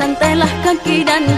Santailah kaki dan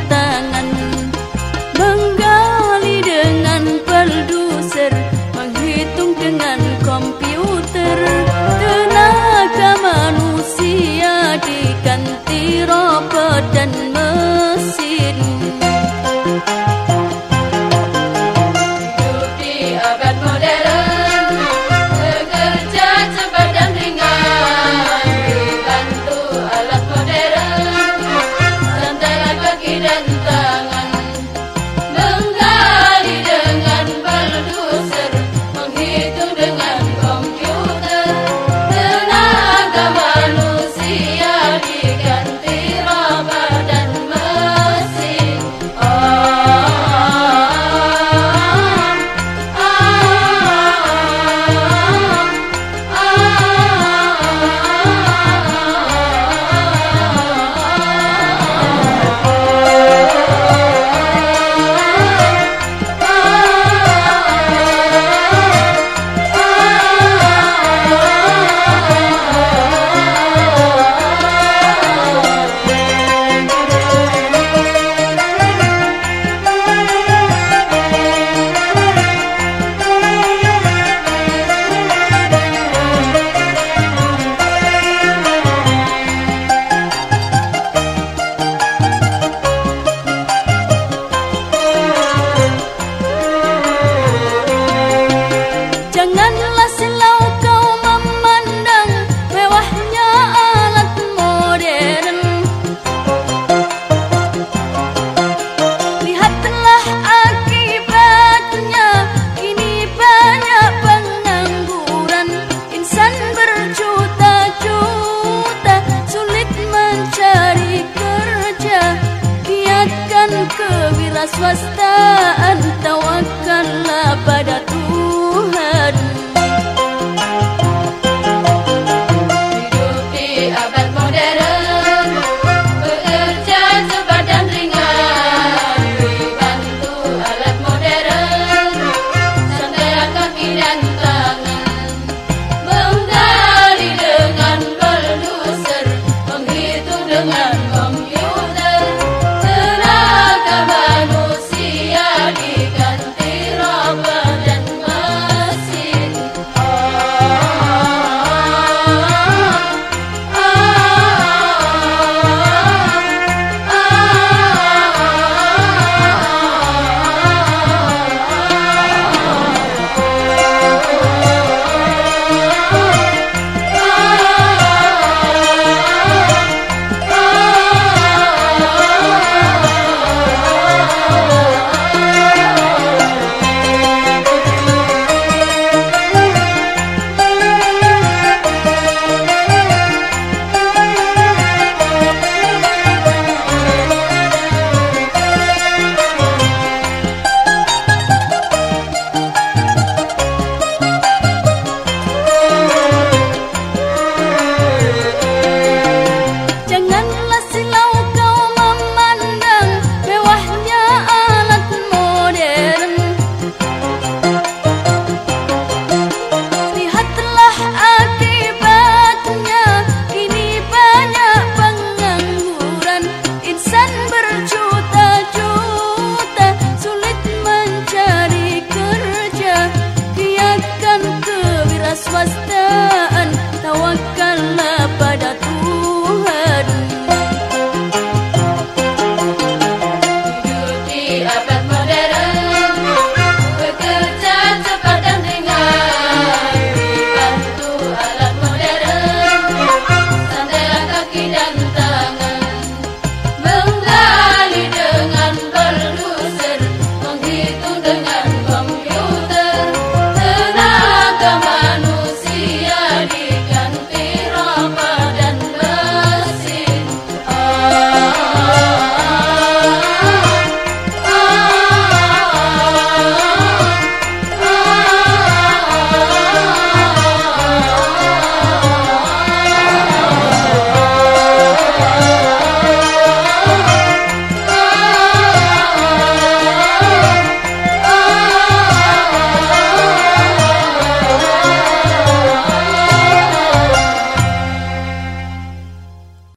Swasth perciò